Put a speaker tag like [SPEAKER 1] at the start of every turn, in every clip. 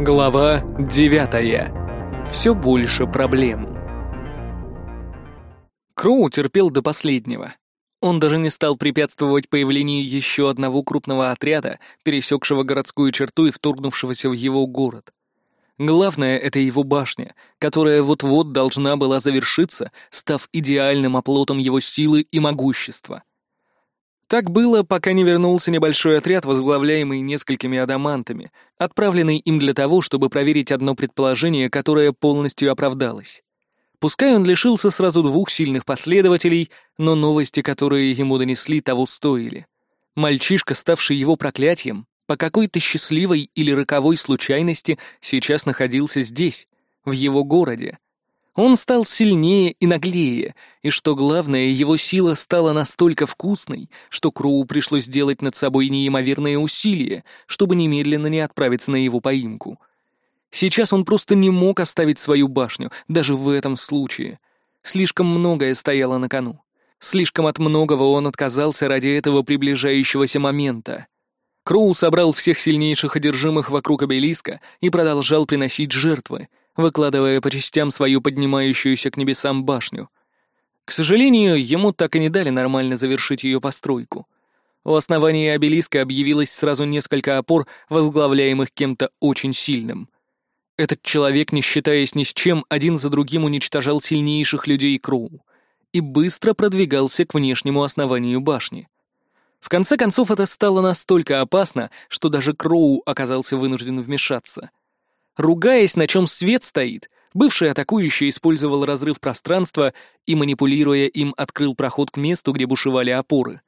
[SPEAKER 1] Глава девятая. Все больше проблем. Кроу терпел до последнего. Он даже не стал препятствовать появлению еще одного крупного отряда, пересекшего городскую черту и вторгнувшегося в его город. Главное — это его башня, которая вот-вот должна была завершиться, став идеальным оплотом его силы и могущества. Так было, пока не вернулся небольшой отряд, возглавляемый несколькими адамантами, отправленный им для того, чтобы проверить одно предположение, которое полностью оправдалось. Пускай он лишился сразу двух сильных последователей, но новости, которые ему донесли, того стоили. Мальчишка, ставший его проклятием, по какой-то счастливой или роковой случайности сейчас находился здесь, в его городе, он стал сильнее и наглее, и, что главное, его сила стала настолько вкусной, что Кроу пришлось сделать над собой неимоверные усилия, чтобы немедленно не отправиться на его поимку. Сейчас он просто не мог оставить свою башню, даже в этом случае. Слишком многое стояло на кону. Слишком от многого он отказался ради этого приближающегося момента. Кроу собрал всех сильнейших одержимых вокруг обелиска и продолжал приносить жертвы — выкладывая по частям свою поднимающуюся к небесам башню. К сожалению, ему так и не дали нормально завершить ее постройку. У основания обелиска объявилось сразу несколько опор, возглавляемых кем-то очень сильным. Этот человек, не считаясь ни с чем, один за другим уничтожал сильнейших людей Кроу и быстро продвигался к внешнему основанию башни. В конце концов, это стало настолько опасно, что даже Кроу оказался вынужден вмешаться — Ругаясь, на чем свет стоит, бывший атакующий использовал разрыв пространства и, манипулируя им, открыл проход к месту, где бушевали опоры.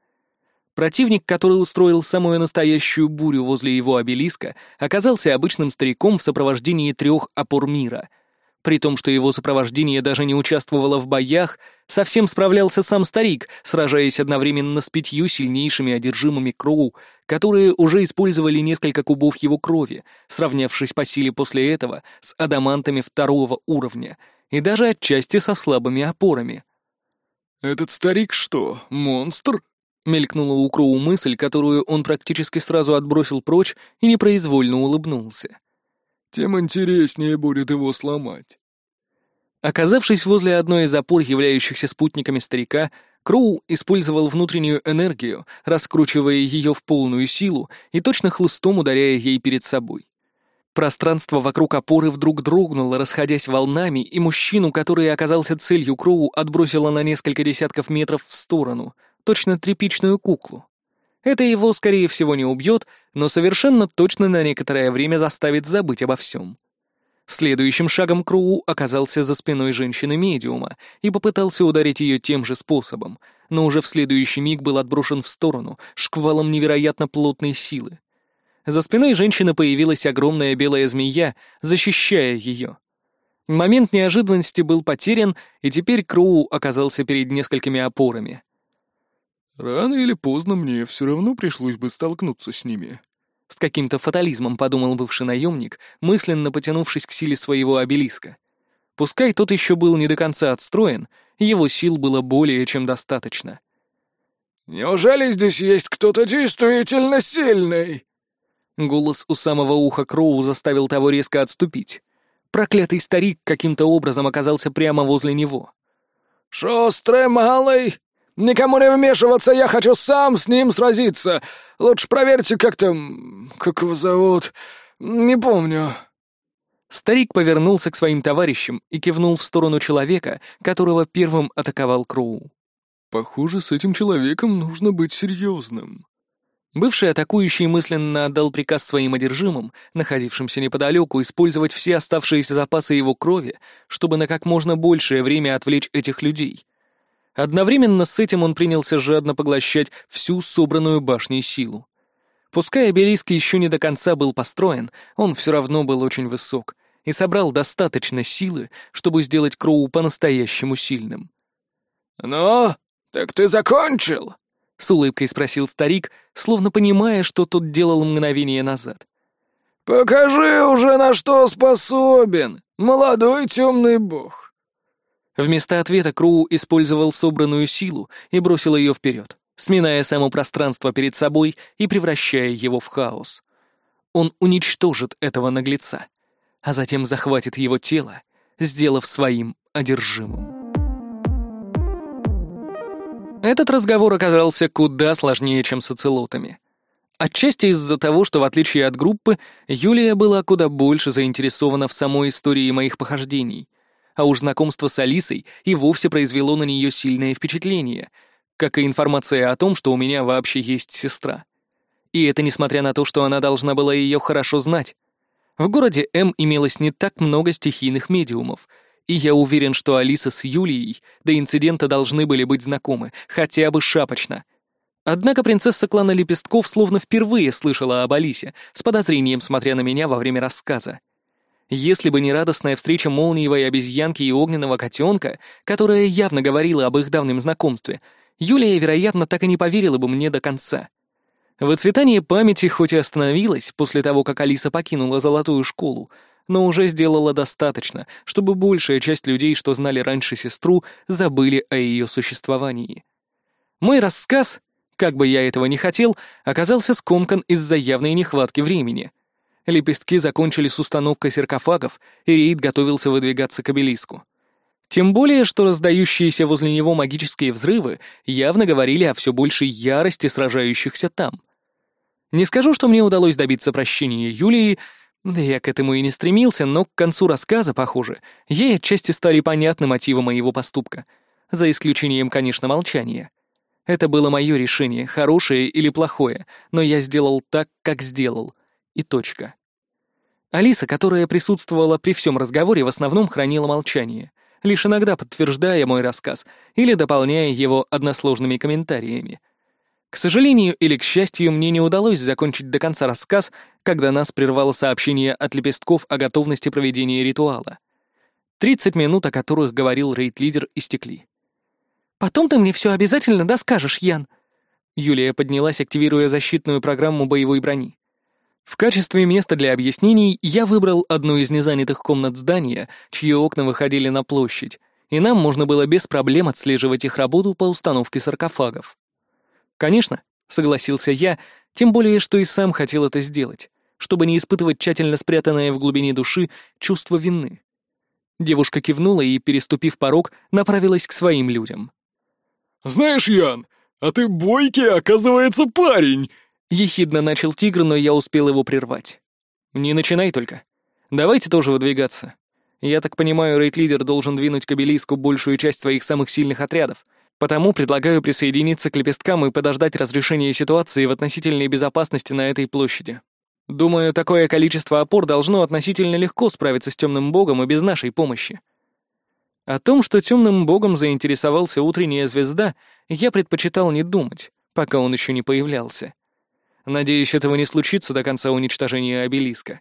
[SPEAKER 1] Противник, который устроил самую настоящую бурю возле его обелиска, оказался обычным стариком в сопровождении трех опор мира — при том, что его сопровождение даже не участвовало в боях, совсем справлялся сам старик, сражаясь одновременно с пятью сильнейшими одержимыми Кроу, которые уже использовали несколько кубов его крови, сравнявшись по силе после этого с адамантами второго уровня и даже отчасти со слабыми опорами.
[SPEAKER 2] «Этот старик что, монстр?»
[SPEAKER 1] Мелькнула у Кроу мысль, которую он практически сразу отбросил прочь и непроизвольно улыбнулся
[SPEAKER 2] тем интереснее будет его сломать.
[SPEAKER 1] Оказавшись возле одной из опор, являющихся спутниками старика, Кроу использовал внутреннюю энергию, раскручивая ее в полную силу и точно хлыстом ударяя ей перед собой. Пространство вокруг опоры вдруг дрогнуло, расходясь волнами, и мужчину, который оказался целью Кроу, отбросило на несколько десятков метров в сторону, точно тряпичную куклу. Это его, скорее всего, не убьет, но совершенно точно на некоторое время заставит забыть обо всем. Следующим шагом Кроу оказался за спиной женщины-медиума и попытался ударить ее тем же способом, но уже в следующий миг был отброшен в сторону шквалом невероятно плотной силы. За спиной женщины появилась огромная белая змея, защищая ее. Момент неожиданности был потерян, и теперь Кроу оказался перед несколькими опорами —
[SPEAKER 2] Рано или поздно мне все равно пришлось бы столкнуться с ними.
[SPEAKER 1] С каким-то фатализмом подумал бывший наемник, мысленно потянувшись к силе своего обелиска. Пускай тот еще был не до конца отстроен, его сил было более чем достаточно.
[SPEAKER 2] «Неужели здесь есть кто-то действительно сильный?»
[SPEAKER 1] Голос у самого уха Кроу заставил того резко отступить. Проклятый старик каким-то образом оказался прямо возле него.
[SPEAKER 2] «Шустрый малый, Никому не вмешиваться, я хочу сам с ним сразиться. Лучше проверьте, как там... как его зовут... не помню».
[SPEAKER 1] Старик повернулся к своим товарищам и кивнул в сторону человека, которого первым атаковал Кроу.
[SPEAKER 2] «Похоже, с этим человеком нужно быть серьезным».
[SPEAKER 1] Бывший атакующий мысленно отдал приказ своим одержимым, находившимся неподалеку, использовать все оставшиеся запасы его крови, чтобы на как можно большее время отвлечь этих людей. Одновременно с этим он принялся жадно поглощать всю собранную башней силу. Пускай обелиск еще не до конца был построен, он все равно был очень высок и собрал достаточно силы, чтобы сделать Кроу по-настоящему сильным.
[SPEAKER 2] «Ну, так ты закончил?»
[SPEAKER 1] — с улыбкой спросил старик, словно понимая, что тот делал мгновение назад.
[SPEAKER 2] «Покажи уже, на что способен, молодой темный бог».
[SPEAKER 1] Вместо ответа Кроу использовал собранную силу и бросил ее вперед, сминая само пространство перед собой и превращая его в хаос. Он уничтожит этого наглеца, а затем захватит его тело, сделав своим одержимым. Этот разговор оказался куда сложнее, чем с оцелотами. Отчасти из-за того, что в отличие от группы, Юлия была куда больше заинтересована в самой истории моих похождений, а уж знакомство с Алисой и вовсе произвело на нее сильное впечатление, как и информация о том, что у меня вообще есть сестра. И это несмотря на то, что она должна была ее хорошо знать. В городе М имелось не так много стихийных медиумов — и я уверен, что Алиса с Юлией до инцидента должны были быть знакомы, хотя бы шапочно. Однако принцесса клана Лепестков словно впервые слышала об Алисе, с подозрением смотря на меня во время рассказа. Если бы не радостная встреча молниевой обезьянки и огненного котенка, которая явно говорила об их давнем знакомстве, Юлия, вероятно, так и не поверила бы мне до конца. Выцветание памяти хоть и остановилось после того, как Алиса покинула золотую школу, но уже сделала достаточно, чтобы большая часть людей, что знали раньше сестру, забыли о ее существовании. Мой рассказ, как бы я этого не хотел, оказался скомкан из-за явной нехватки времени. Лепестки закончили с установкой саркофагов, и рейд готовился выдвигаться к обелиску. Тем более, что раздающиеся возле него магические взрывы явно говорили о все большей ярости сражающихся там. Не скажу, что мне удалось добиться прощения Юлии, да я к этому и не стремился, но к концу рассказа, похоже, ей отчасти стали понятны мотивы моего поступка, за исключением, конечно, молчания. Это было мое решение, хорошее или плохое, но я сделал так, как сделал. И точка. Алиса, которая присутствовала при всем разговоре, в основном хранила молчание, лишь иногда подтверждая мой рассказ или дополняя его односложными комментариями — к сожалению или к счастью, мне не удалось закончить до конца рассказ, когда нас прервало сообщение от лепестков о готовности проведения ритуала. Тридцать минут, о которых говорил рейд-лидер, истекли. «Потом ты мне все обязательно доскажешь, Ян!» Юлия поднялась, активируя защитную программу боевой брони. В качестве места для объяснений я выбрал одну из незанятых комнат здания, чьи окна выходили на площадь, и нам можно было без проблем отслеживать их работу по установке саркофагов. «Конечно», — согласился я, тем более, что и сам хотел это сделать, чтобы не испытывать тщательно спрятанное в глубине души чувство вины. Девушка кивнула и, переступив порог, направилась к своим людям.
[SPEAKER 2] «Знаешь, Ян, а ты бойкий, оказывается, парень!»
[SPEAKER 1] Ехидно начал тигр, но я успел его прервать. «Не начинай только. Давайте тоже выдвигаться. Я так понимаю, рейд-лидер должен двинуть к обелиску большую часть своих самых сильных отрядов, Потому предлагаю присоединиться к лепесткам и подождать разрешения ситуации в относительной безопасности на этой площади. Думаю, такое количество опор должно относительно легко справиться с темным богом и без нашей помощи. О том, что темным богом заинтересовался утренняя звезда, я предпочитал не думать, пока он еще не появлялся. Надеюсь, этого не случится до конца уничтожения обелиска.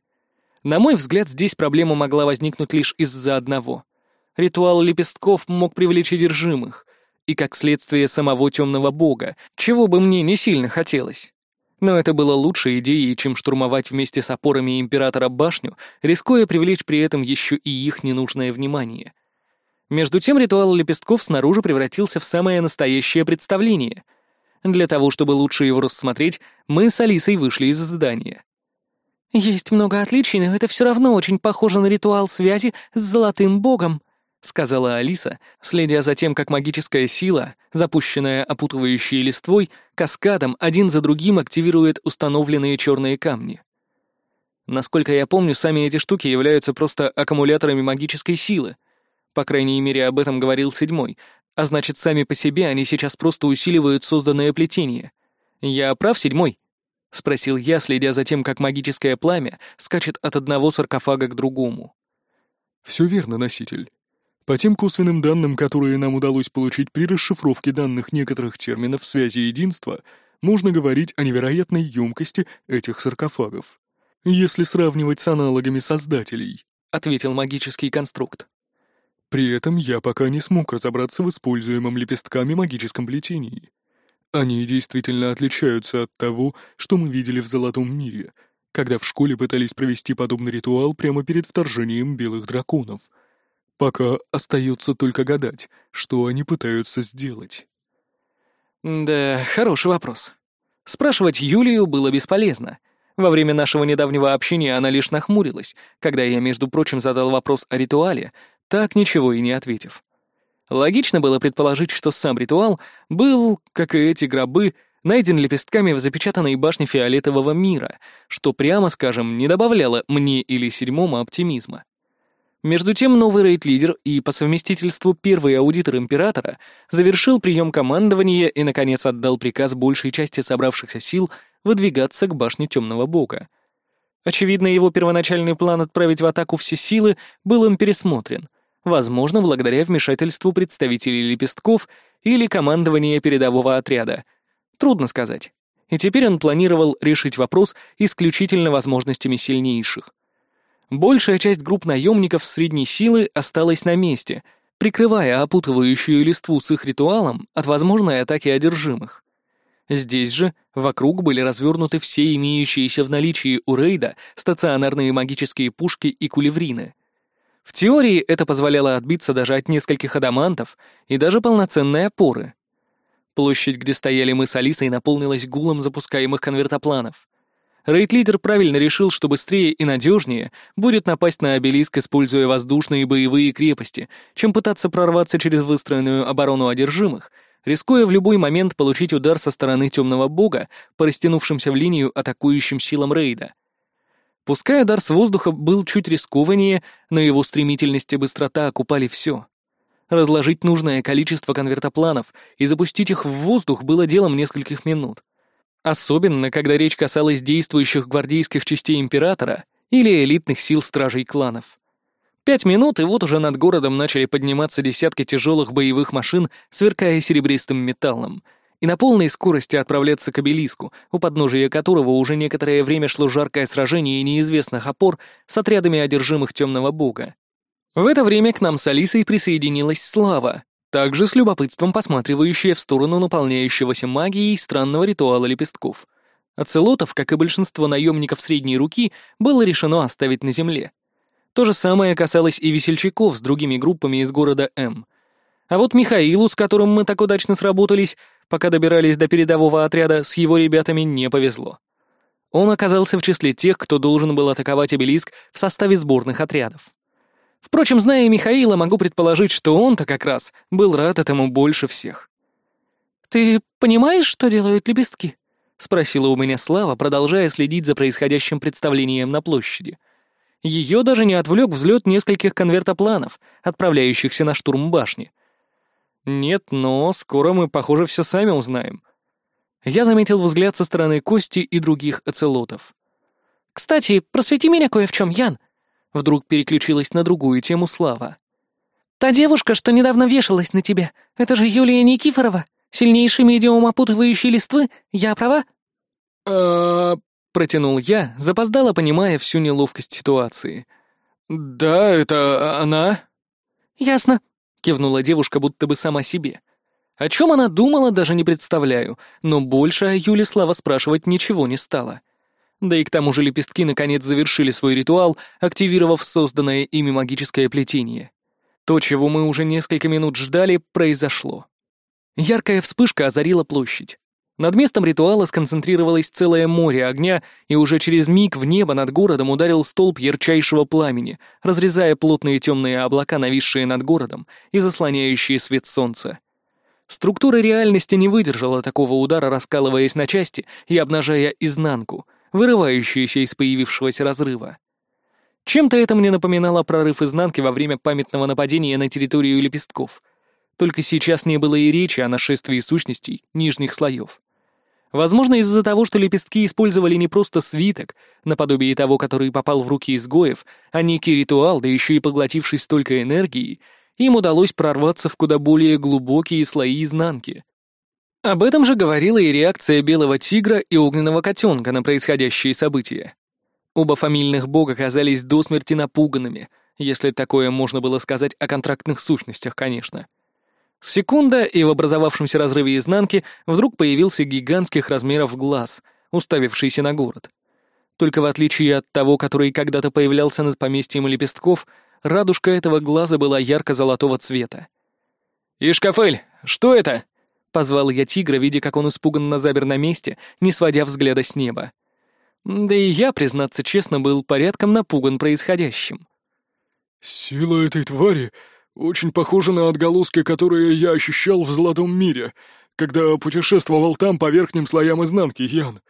[SPEAKER 1] На мой взгляд, здесь проблема могла возникнуть лишь из-за одного. Ритуал лепестков мог привлечь одержимых, и, как следствие, самого темного бога, чего бы мне не сильно хотелось. Но это было лучшей идеей, чем штурмовать вместе с опорами императора башню, рискуя привлечь при этом еще и их ненужное внимание. Между тем ритуал лепестков снаружи превратился в самое настоящее представление. Для того, чтобы лучше его рассмотреть, мы с Алисой вышли из здания. «Есть много отличий, но это все равно очень похоже на ритуал связи с золотым богом», — сказала Алиса, следя за тем, как магическая сила, запущенная опутывающей листвой, каскадом один за другим активирует установленные черные камни. Насколько я помню, сами эти штуки являются просто аккумуляторами магической силы. По крайней мере, об этом говорил седьмой, а значит, сами по себе они сейчас просто усиливают созданное плетение. Я прав, седьмой? — спросил я, следя за тем, как магическое пламя скачет от одного саркофага к другому.
[SPEAKER 2] «Все верно, носитель», по тем косвенным данным, которые нам удалось получить при расшифровке данных некоторых терминов связи единства, можно говорить о невероятной емкости этих саркофагов. Если сравнивать с аналогами создателей, ответил магический конструкт. При этом я пока не смог разобраться в используемом лепестками магическом плетении. Они действительно отличаются от того, что мы видели в Золотом мире, когда в школе пытались провести подобный ритуал прямо перед вторжением белых драконов — Пока остается только гадать, что они пытаются сделать.
[SPEAKER 1] Да, хороший вопрос. Спрашивать Юлию было бесполезно. Во время нашего недавнего общения она лишь нахмурилась, когда я, между прочим, задал вопрос о ритуале, так ничего и не ответив. Логично было предположить, что сам ритуал был, как и эти гробы, найден лепестками в запечатанной башне фиолетового мира, что, прямо скажем, не добавляло мне или седьмому оптимизма. Между тем новый рейд-лидер и по совместительству первый аудитор императора завершил прием командования и, наконец, отдал приказ большей части собравшихся сил выдвигаться к башне Темного Бога. Очевидно, его первоначальный план отправить в атаку все силы был им пересмотрен, возможно, благодаря вмешательству представителей лепестков или командования передового отряда. Трудно сказать. И теперь он планировал решить вопрос исключительно возможностями сильнейших. Большая часть групп наемников средней силы осталась на месте, прикрывая опутывающую листву с их ритуалом от возможной атаки одержимых. Здесь же вокруг были развернуты все имеющиеся в наличии у рейда стационарные магические пушки и кулеврины. В теории это позволяло отбиться даже от нескольких адамантов и даже полноценной опоры. Площадь, где стояли мы с Алисой, наполнилась гулом запускаемых конвертопланов. Рейд-лидер правильно решил, что быстрее и надежнее будет напасть на обелиск, используя воздушные боевые крепости, чем пытаться прорваться через выстроенную оборону одержимых, рискуя в любой момент получить удар со стороны темного бога по растянувшимся в линию атакующим силам рейда. Пускай удар с воздуха был чуть рискованнее, но его стремительность и быстрота окупали все. Разложить нужное количество конвертопланов и запустить их в воздух было делом нескольких минут. Особенно, когда речь касалась действующих гвардейских частей Императора или элитных сил стражей кланов. Пять минут, и вот уже над городом начали подниматься десятки тяжелых боевых машин, сверкая серебристым металлом, и на полной скорости отправляться к обелиску, у подножия которого уже некоторое время шло жаркое сражение неизвестных опор с отрядами одержимых темного бога. В это время к нам с Алисой присоединилась Слава, также с любопытством посматривающая в сторону наполняющегося магией странного ритуала лепестков. Оцелотов, как и большинство наемников средней руки, было решено оставить на земле. То же самое касалось и весельчаков с другими группами из города М. А вот Михаилу, с которым мы так удачно сработались, пока добирались до передового отряда, с его ребятами не повезло. Он оказался в числе тех, кто должен был атаковать обелиск в составе сборных отрядов. Впрочем, зная Михаила, могу предположить, что он-то как раз был рад этому больше всех. «Ты понимаешь, что делают лепестки?» — спросила у меня Слава, продолжая следить за происходящим представлением на площади. Ее даже не отвлек взлет нескольких конвертопланов, отправляющихся на штурм башни. Нет, но скоро мы, похоже, все сами узнаем. Я заметил взгляд со стороны Кости и других оцелотов. «Кстати, просвети меня кое в чем, Ян», Вдруг переключилась на другую тему Слава. «Та девушка, что недавно вешалась на тебе, это же Юлия Никифорова, сильнейший медиум опутывающей листвы, я права?» «Э-э...» протянул я, запоздало понимая всю неловкость ситуации. «Да, это она?»
[SPEAKER 2] «Ясно», — кивнула девушка будто бы сама себе. О чем она думала, даже не представляю, но больше о Юле Слава спрашивать ничего не стала. Да и к тому же лепестки наконец завершили свой ритуал, активировав созданное ими магическое плетение. То, чего мы уже несколько минут ждали, произошло. Яркая вспышка озарила площадь. Над местом ритуала сконцентрировалось целое море огня, и уже через миг в небо над городом ударил столб ярчайшего пламени, разрезая плотные темные облака, нависшие над городом и заслоняющие свет солнца. Структура реальности не выдержала такого удара, раскалываясь на части и обнажая изнанку, вырывающуюся из появившегося разрыва. Чем-то это мне напоминало прорыв изнанки во время памятного нападения на территорию лепестков. Только сейчас не было и речи о нашествии сущностей нижних слоев. Возможно, из-за того, что лепестки использовали не просто свиток, наподобие того, который попал в руки изгоев, а некий ритуал, да еще и поглотивший столько энергии, им удалось прорваться в куда более глубокие слои изнанки. Об этом же говорила и реакция белого тигра и огненного котенка на происходящие события. Оба фамильных бога казались до смерти напуганными, если такое можно было сказать о контрактных сущностях, конечно. Секунда, и в образовавшемся разрыве изнанки вдруг появился гигантских размеров глаз, уставившийся на город. Только в отличие от того, который когда-то появлялся над поместьем лепестков, радужка этого глаза была ярко-золотого цвета. «Ишкафель, что это?» Позвал я тигра, видя, как он испуганно забер на месте, не сводя взгляда с неба.
[SPEAKER 1] Да и я, признаться честно, был порядком напуган происходящим.
[SPEAKER 2] «Сила этой твари очень похожа на отголоски, которые я ощущал в Золотом мире, когда путешествовал там по верхним слоям изнанки, Ян».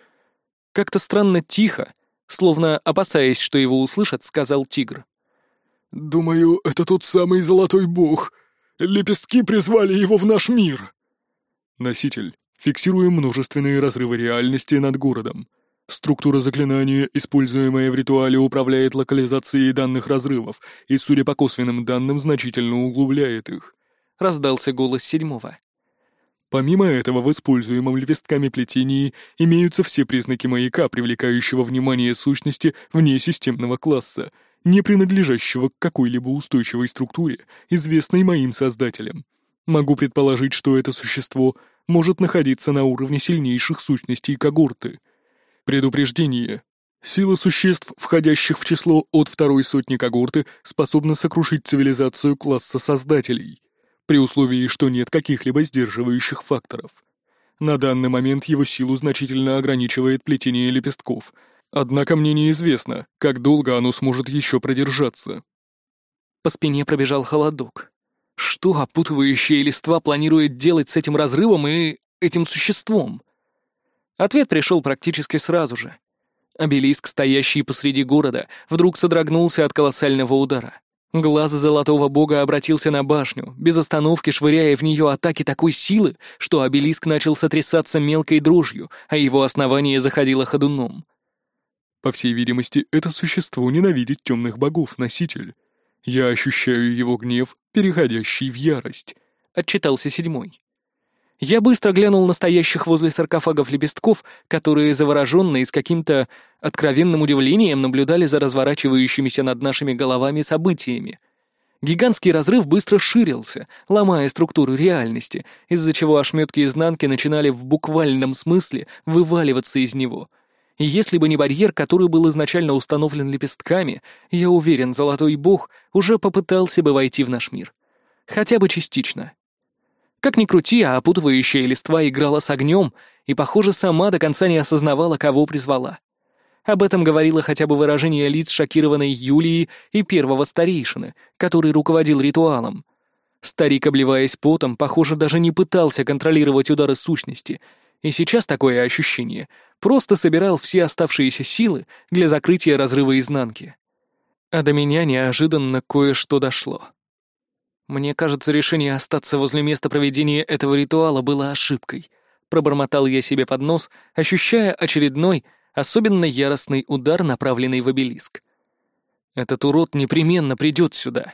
[SPEAKER 1] Как-то странно тихо, словно опасаясь, что его услышат, сказал тигр.
[SPEAKER 2] «Думаю, это тот самый Золотой Бог. Лепестки призвали его в наш мир». Носитель. Фиксируем множественные разрывы реальности над городом. Структура заклинания, используемая в ритуале, управляет локализацией данных разрывов и, судя по косвенным данным, значительно углубляет их.
[SPEAKER 1] Раздался голос седьмого.
[SPEAKER 2] Помимо этого, в используемом лепестками плетении имеются все признаки маяка, привлекающего внимание сущности вне системного класса, не принадлежащего к какой-либо устойчивой структуре, известной моим создателям. Могу предположить, что это существо может находиться на уровне сильнейших сущностей когорты — Предупреждение. Сила существ, входящих в число от второй сотни когорты, способна сокрушить цивилизацию класса создателей, при условии, что нет каких-либо сдерживающих факторов. На данный момент его силу значительно ограничивает плетение лепестков, однако мне неизвестно, как долго оно сможет еще продержаться.
[SPEAKER 1] По спине пробежал холодок. Что опутывающая листва планирует делать с этим разрывом и этим существом? Ответ пришел практически сразу же. Обелиск, стоящий посреди города, вдруг содрогнулся от колоссального удара. Глаз золотого бога обратился на башню, без остановки швыряя в нее атаки такой силы, что обелиск начал сотрясаться мелкой дрожью, а его основание заходило ходуном.
[SPEAKER 2] По всей видимости, это существо ненавидит темных богов, носитель. Я ощущаю его гнев, переходящий в ярость, — отчитался седьмой.
[SPEAKER 1] Я быстро глянул на стоящих возле саркофагов лепестков, которые завороженно и с каким-то откровенным удивлением наблюдали за разворачивающимися над нашими головами событиями. Гигантский разрыв быстро ширился, ломая структуру реальности, из-за чего ошметки изнанки начинали в буквальном смысле вываливаться из него. И если бы не барьер, который был изначально установлен лепестками, я уверен, Золотой Бог уже попытался бы войти в наш мир. Хотя бы частично. Как ни крути, а опутывающая листва играла с огнем и, похоже, сама до конца не осознавала, кого призвала. Об этом говорило хотя бы выражение лиц шокированной Юлии и первого старейшины, который руководил ритуалом. Старик, обливаясь потом, похоже, даже не пытался контролировать удары сущности, и сейчас такое ощущение просто собирал все оставшиеся силы для закрытия разрыва изнанки. А до меня неожиданно кое-что дошло. Мне кажется, решение остаться возле места проведения этого ритуала было ошибкой. Пробормотал я себе под нос, ощущая очередной, особенно яростный удар, направленный в обелиск. Этот урод непременно придет сюда.